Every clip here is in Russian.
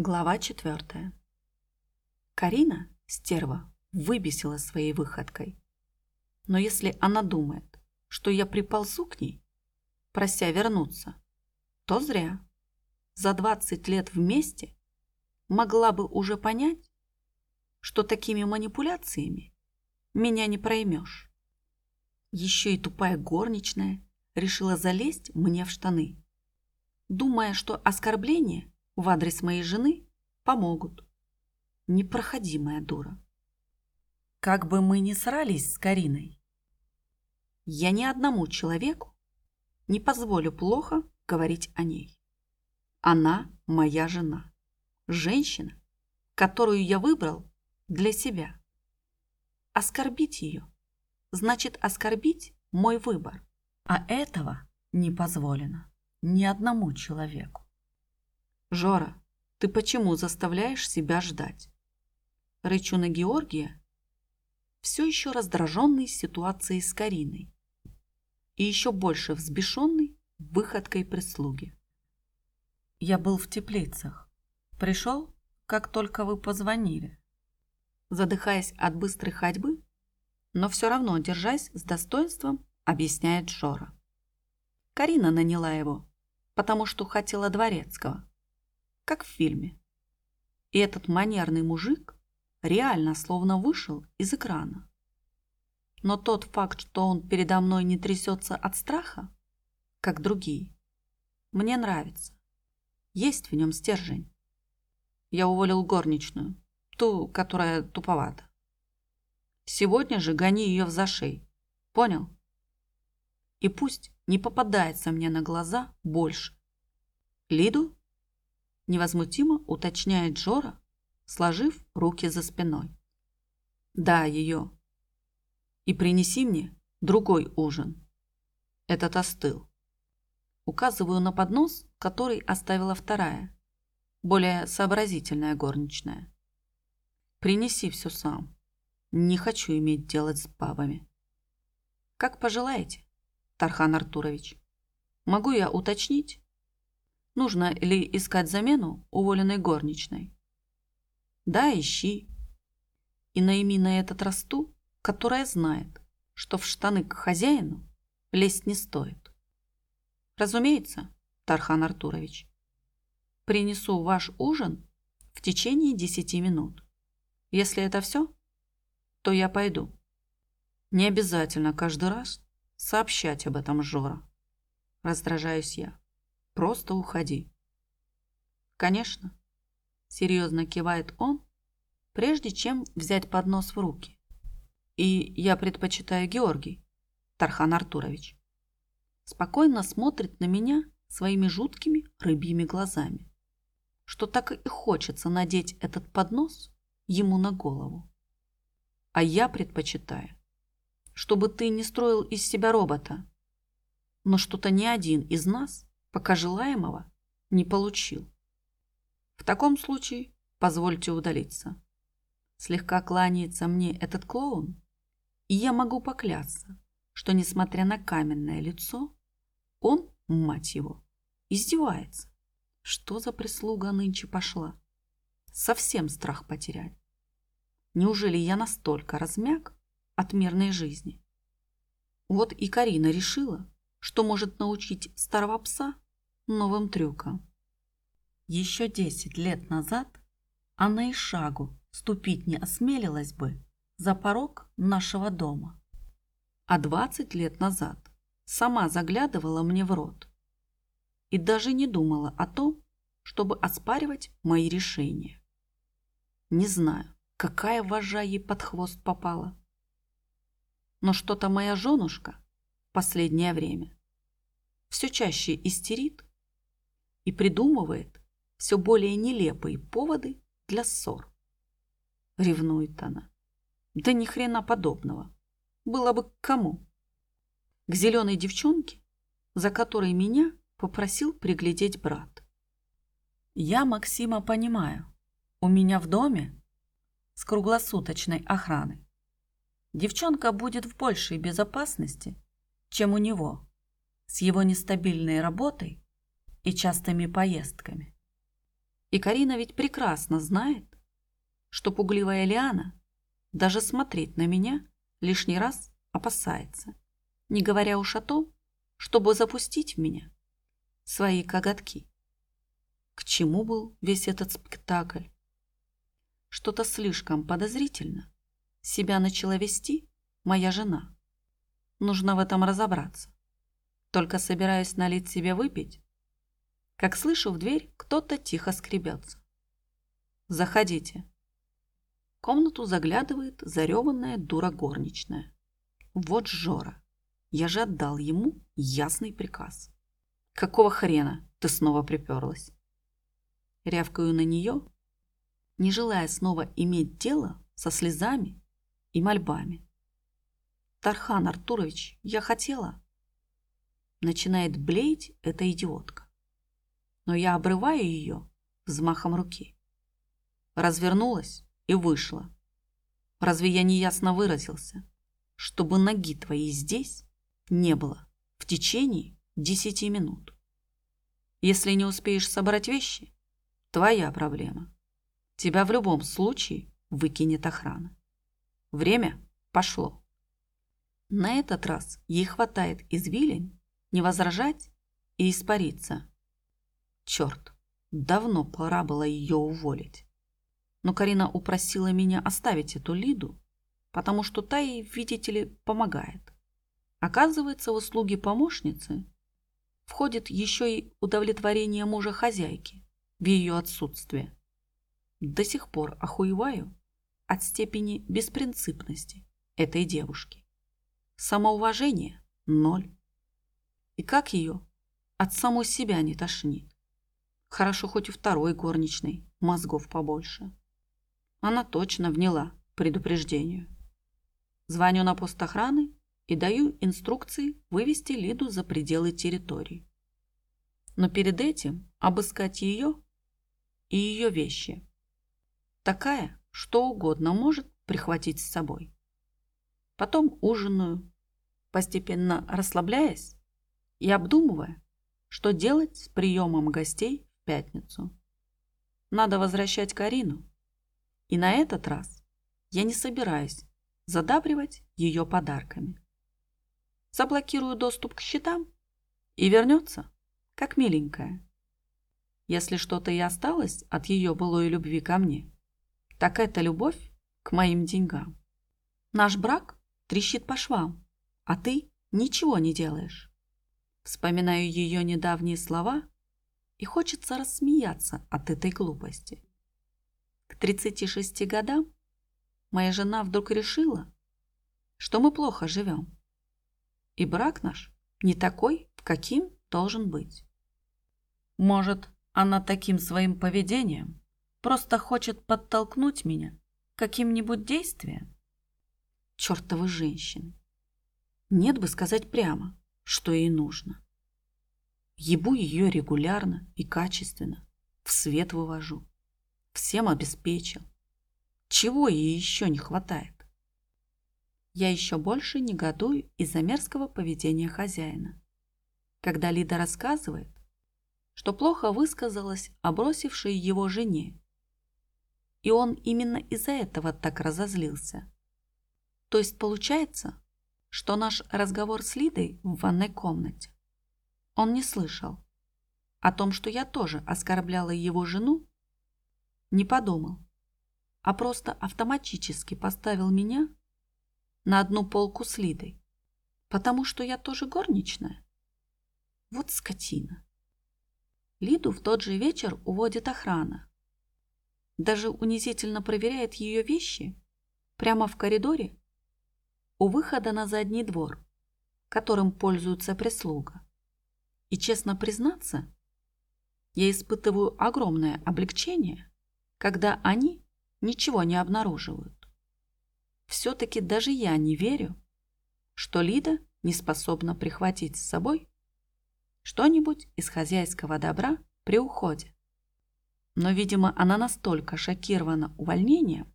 Глава четвертая. Карина, стерва, выбесила своей выходкой. Но если она думает, что я приползу к ней, прося вернуться, то зря. За 20 лет вместе могла бы уже понять, что такими манипуляциями меня не проймешь. Еще и тупая горничная решила залезть мне в штаны, думая, что оскорбление в адрес моей жены помогут. Непроходимая дура. Как бы мы ни срались с Кариной, я ни одному человеку не позволю плохо говорить о ней. Она моя жена, женщина, которую я выбрал для себя. Оскорбить ее значит оскорбить мой выбор, а этого не позволено ни одному человеку. Жора, ты почему заставляешь себя ждать? Рычу на Георгия, все еще раздраженный ситуацией с Кариной и еще больше взбешенный выходкой прислуги. Я был в теплицах. Пришел, как только вы позвонили. Задыхаясь от быстрой ходьбы, но все равно держась с достоинством, объясняет Жора. Карина наняла его, потому что хотела дворецкого, как в фильме. И этот манерный мужик реально словно вышел из экрана. Но тот факт, что он передо мной не трясется от страха, как другие, мне нравится. Есть в нем стержень. Я уволил горничную, ту, которая туповата. Сегодня же гони ее в зашей. Понял? И пусть не попадается мне на глаза больше. Лиду? Невозмутимо уточняет Джора, сложив руки за спиной. Да, ее. И принеси мне другой ужин. Этот остыл. Указываю на поднос, который оставила вторая, более сообразительная горничная. Принеси все сам. Не хочу иметь дело с бабами. Как пожелаете, Тархан Артурович. Могу я уточнить, нужно ли искать замену уволенной горничной? Да, ищи. И найми на этот росту, которая знает, что в штаны к хозяину лезть не стоит. Разумеется, Тархан Артурович. Принесу ваш ужин в течение десяти минут. Если это все, то я пойду. Не обязательно каждый раз сообщать об этом Жора. Раздражаюсь я. Просто уходи. Конечно, Серьезно кивает он, прежде чем взять поднос в руки. И я предпочитаю Георгий, Тархан Артурович. Спокойно смотрит на меня своими жуткими рыбьими глазами, что так и хочется надеть этот поднос ему на голову. А я предпочитаю, чтобы ты не строил из себя робота, но что-то ни один из нас пока желаемого не получил. В таком случае позвольте удалиться. Слегка кланяется мне этот клоун, и я могу поклясться, что, несмотря на каменное лицо, он, мать его, издевается. Что за прислуга нынче пошла? Совсем страх потерять. Неужели я настолько размяк от мирной жизни? Вот и Карина решила, что может научить старого пса новым трюкам. Еще десять лет назад она и шагу ступить не осмелилась бы за порог нашего дома. А двадцать лет назад сама заглядывала мне в рот и даже не думала о том, чтобы оспаривать мои решения. Не знаю, какая вожа ей под хвост попала. Но что-то моя женушка последнее время все чаще истерит и придумывает все более нелепые поводы для ссор. Ревнует она. Да ни хрена подобного. Было бы к кому. К зеленой девчонке, за которой меня попросил приглядеть брат. Я Максима понимаю. У меня в доме с круглосуточной охраной. Девчонка будет в большей безопасности, чем у него, с его нестабильной работой и частыми поездками. И Карина ведь прекрасно знает, что пугливая Лиана даже смотреть на меня лишний раз опасается, не говоря уж о том, чтобы запустить в меня свои коготки. К чему был весь этот спектакль? Что-то слишком подозрительно. Себя начала вести моя жена. Нужно в этом разобраться. Только собираюсь налить себе выпить, как слышу в дверь, кто-то тихо скребется. «Заходите». В комнату заглядывает зареванная дура горничная. Вот Жора. Я же отдал ему ясный приказ. «Какого хрена ты снова приперлась?» Рявкаю на нее, не желая снова иметь дело со слезами и мольбами. «Тархан Артурович, я хотела...» Начинает блеять эта идиотка. Но я обрываю ее взмахом руки. Развернулась и вышла. Разве я неясно выразился? Чтобы ноги твоей здесь не было в течение десяти минут. Если не успеешь собрать вещи, твоя проблема. Тебя в любом случае выкинет охрана. Время пошло. На этот раз ей хватает извилин не возражать и испариться. Черт, давно пора было ее уволить. Но Карина упросила меня оставить эту Лиду, потому что та ей, видите ли, помогает. Оказывается, в услуги помощницы входит еще и удовлетворение мужа хозяйки в ее отсутствие. До сих пор охуеваю от степени беспринципности этой девушки. Самоуважение – ноль. И как ее от самой себя не тошнит. Хорошо хоть у второй горничной мозгов побольше. Она точно вняла предупреждению. Звоню на пост охраны и даю инструкции вывести Лиду за пределы территории. Но перед этим обыскать ее и ее вещи. Такая, что угодно может прихватить с собой. Потом ужинаю, постепенно расслабляясь и обдумывая, что делать с приемом гостей в пятницу. Надо возвращать Карину. И на этот раз я не собираюсь задабривать ее подарками. Заблокирую доступ к счетам и вернется, как миленькая. Если что-то и осталось от ее былой любви ко мне, так это любовь к моим деньгам. Наш брак трещит по швам, а ты ничего не делаешь. Вспоминаю ее недавние слова, и хочется рассмеяться от этой глупости. К 36 годам моя жена вдруг решила, что мы плохо живем. И брак наш не такой, каким должен быть. Может, она таким своим поведением просто хочет подтолкнуть меня каким-нибудь действием? Чертовы женщины. Нет бы сказать прямо что ей нужно. Ебу ее регулярно и качественно, в свет вывожу, всем обеспечил. Чего ей еще не хватает? Я еще больше негодую из-за мерзкого поведения хозяина. Когда Лида рассказывает, что плохо высказалась о бросившей его жене, и он именно из-за этого так разозлился. То есть получается, что наш разговор с Лидой в ванной комнате он не слышал. О том, что я тоже оскорбляла его жену, не подумал, а просто автоматически поставил меня на одну полку с Лидой, потому что я тоже горничная. Вот скотина. Лиду в тот же вечер уводит охрана. Даже унизительно проверяет ее вещи прямо в коридоре у выхода на задний двор, которым пользуется прислуга. И честно признаться, я испытываю огромное облегчение, когда они ничего не обнаруживают. Все-таки даже я не верю, что Лида не способна прихватить с собой что-нибудь из хозяйского добра при уходе. Но, видимо, она настолько шокирована увольнением,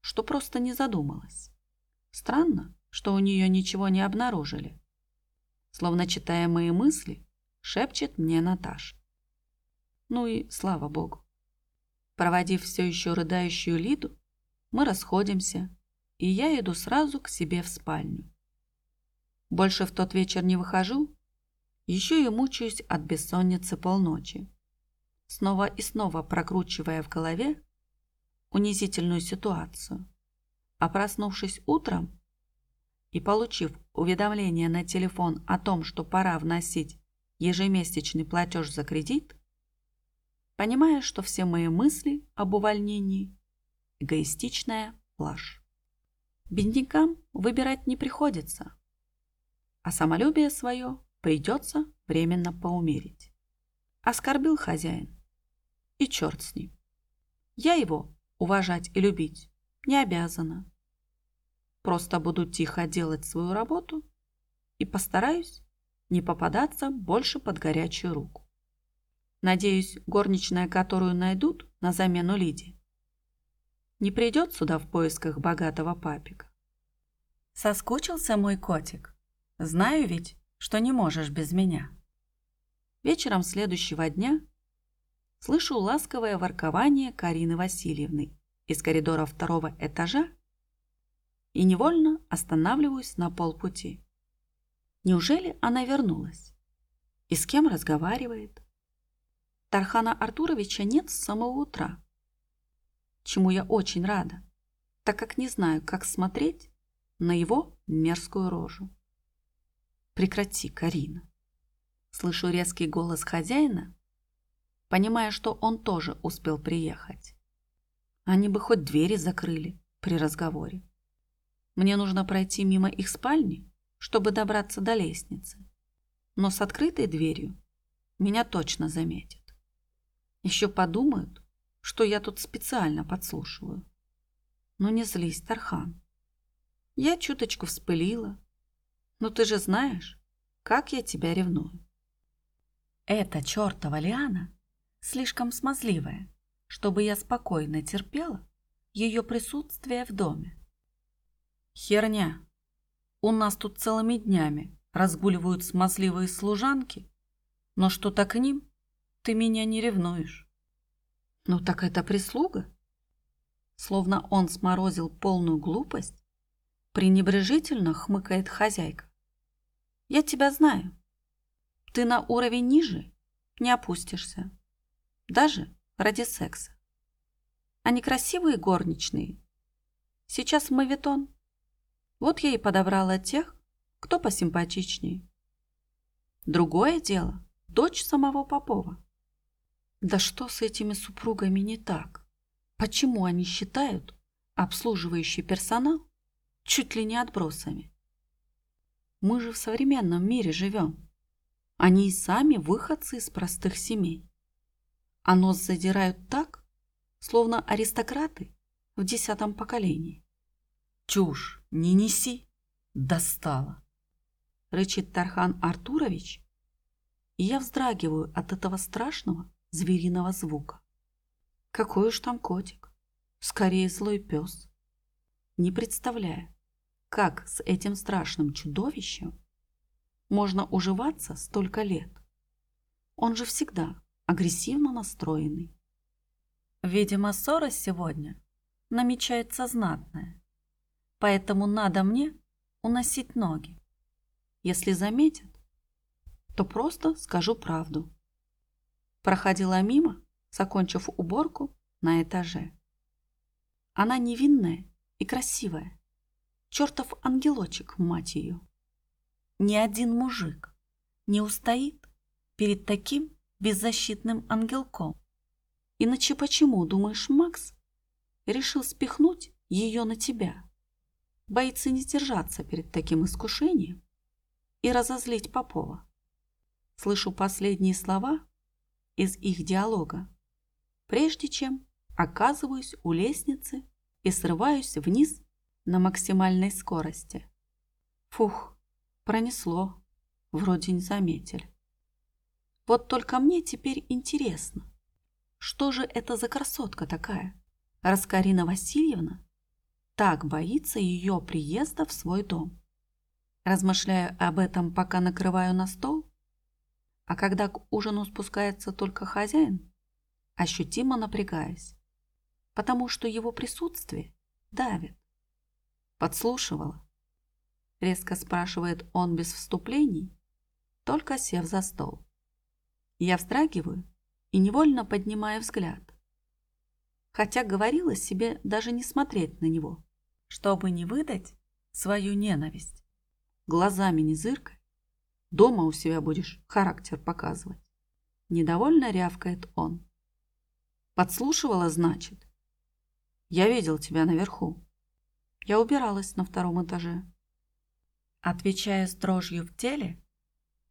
что просто не задумалась. Странно, что у нее ничего не обнаружили. Словно читая мои мысли, шепчет мне Наташа. Ну и слава богу. Проводив все еще рыдающую Лиду, мы расходимся, и я иду сразу к себе в спальню. Больше в тот вечер не выхожу, еще и мучаюсь от бессонницы полночи, снова и снова прокручивая в голове унизительную ситуацию. А проснувшись утром и получив уведомление на телефон о том, что пора вносить ежемесячный платеж за кредит, понимая, что все мои мысли об увольнении – эгоистичная плашь. Беднякам выбирать не приходится, а самолюбие свое придется временно поумерить. Оскорбил хозяин, и черт с ним. Я его уважать и любить не обязана. Просто буду тихо делать свою работу и постараюсь не попадаться больше под горячую руку. Надеюсь, горничная, которую найдут на замену Лиде, не придет сюда в поисках богатого папика. Соскучился мой котик. Знаю ведь, что не можешь без меня. Вечером следующего дня слышу ласковое воркование Карины Васильевны из коридора второго этажа и невольно останавливаюсь на полпути. Неужели она вернулась? И с кем разговаривает? Тархана Артуровича нет с самого утра, чему я очень рада, так как не знаю, как смотреть на его мерзкую рожу. Прекрати, Карина. Слышу резкий голос хозяина, понимая, что он тоже успел приехать. Они бы хоть двери закрыли при разговоре. Мне нужно пройти мимо их спальни, чтобы добраться до лестницы. Но с открытой дверью меня точно заметят. Еще подумают, что я тут специально подслушиваю. Но не злись, Тархан. Я чуточку вспылила, но ты же знаешь, как я тебя ревную. Эта чертова Лиана слишком смазливая, чтобы я спокойно терпела ее присутствие в доме. Херня. У нас тут целыми днями разгуливают смазливые служанки, но что-то к ним ты меня не ревнуешь. Ну так это прислуга. Словно он сморозил полную глупость, пренебрежительно хмыкает хозяйка. Я тебя знаю. Ты на уровень ниже не опустишься. Даже ради секса. А некрасивые горничные. Сейчас мавитон. Вот я и подобрала тех, кто посимпатичнее. Другое дело – дочь самого Попова. Да что с этими супругами не так? Почему они считают обслуживающий персонал чуть ли не отбросами? Мы же в современном мире живем. Они и сами выходцы из простых семей. А нос задирают так, словно аристократы в десятом поколении. Чушь не неси, достала. Рычит Тархан Артурович, и я вздрагиваю от этого страшного звериного звука. Какой уж там котик, скорее злой пес. Не представляю, как с этим страшным чудовищем можно уживаться столько лет. Он же всегда агрессивно настроенный. Видимо, ссора сегодня намечается знатная, поэтому надо мне уносить ноги. Если заметят, то просто скажу правду. Проходила мимо, закончив уборку на этаже. Она невинная и красивая чертов ангелочек, мать ее. Ни один мужик не устоит перед таким беззащитным ангелком. Иначе почему, думаешь, Макс решил спихнуть ее на тебя? Боится не держаться перед таким искушением и разозлить Попова. Слышу последние слова из их диалога, прежде чем оказываюсь у лестницы и срываюсь вниз на максимальной скорости. Фух, пронесло, вроде не заметили. Вот только мне теперь интересно, что же это за красотка такая, раз Карина Васильевна так боится ее приезда в свой дом. Размышляю об этом, пока накрываю на стол, а когда к ужину спускается только хозяин, ощутимо напрягаясь, потому что его присутствие давит. Подслушивала. Резко спрашивает он без вступлений, только сев за стол. Я вздрагиваю и невольно поднимаю взгляд. Хотя говорила себе даже не смотреть на него, чтобы не выдать свою ненависть. Глазами не зыркай, дома у себя будешь характер показывать. Недовольно рявкает он. Подслушивала, значит? Я видел тебя наверху. Я убиралась на втором этаже. Отвечая с дрожью в теле,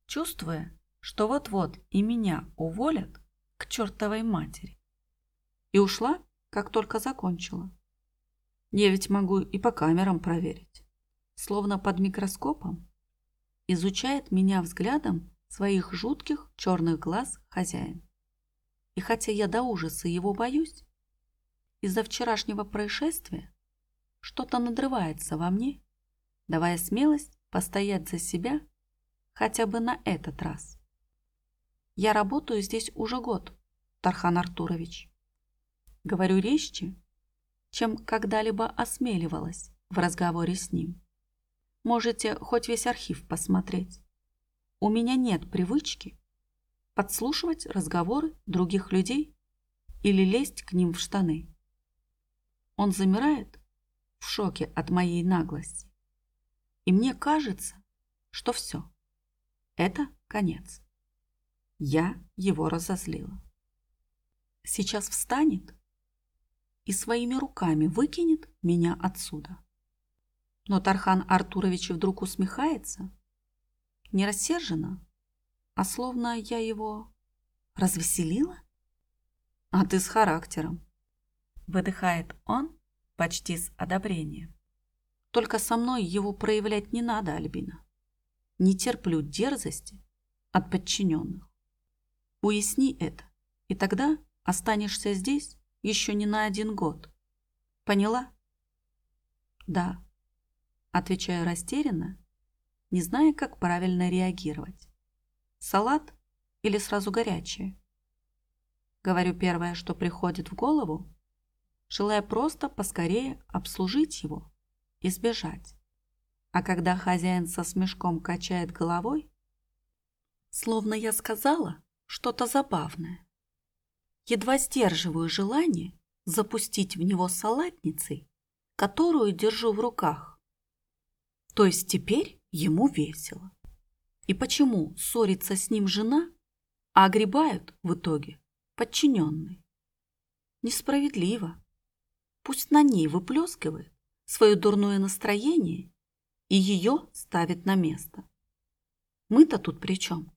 чувствуя, что вот-вот и меня уволят к чертовой матери. И ушла, как только закончила. Я ведь могу и по камерам проверить. Словно под микроскопом изучает меня взглядом своих жутких черных глаз хозяин. И хотя я до ужаса его боюсь, из-за вчерашнего происшествия что-то надрывается во мне, давая смелость постоять за себя хотя бы на этот раз. Я работаю здесь уже год, Тархан Артурович. Говорю резче, чем когда-либо осмеливалась в разговоре с ним. Можете хоть весь архив посмотреть. У меня нет привычки подслушивать разговоры других людей или лезть к ним в штаны. Он замирает в шоке от моей наглости. И мне кажется, что все. Это конец. Я его разозлила. Сейчас встанет и своими руками выкинет меня отсюда. Но Тархан Артурович вдруг усмехается, не рассерженно, а словно я его развеселила. А ты с характером. Выдыхает он почти с одобрением. Только со мной его проявлять не надо, Альбина. Не терплю дерзости от подчиненных. Уясни это, и тогда останешься здесь еще не на один год. Поняла? Да. Отвечаю растерянно, не зная, как правильно реагировать. Салат или сразу горячее? Говорю первое, что приходит в голову, желая просто поскорее обслужить его и сбежать. А когда хозяин со смешком качает головой, словно я сказала что-то забавное, едва сдерживаю желание запустить в него салатницей, которую держу в руках. То есть теперь ему весело. И почему ссорится с ним жена, а огребают в итоге подчиненный? Несправедливо. Пусть на ней выплескивает свое дурное настроение и ее ставит на место. Мы-то тут при чем?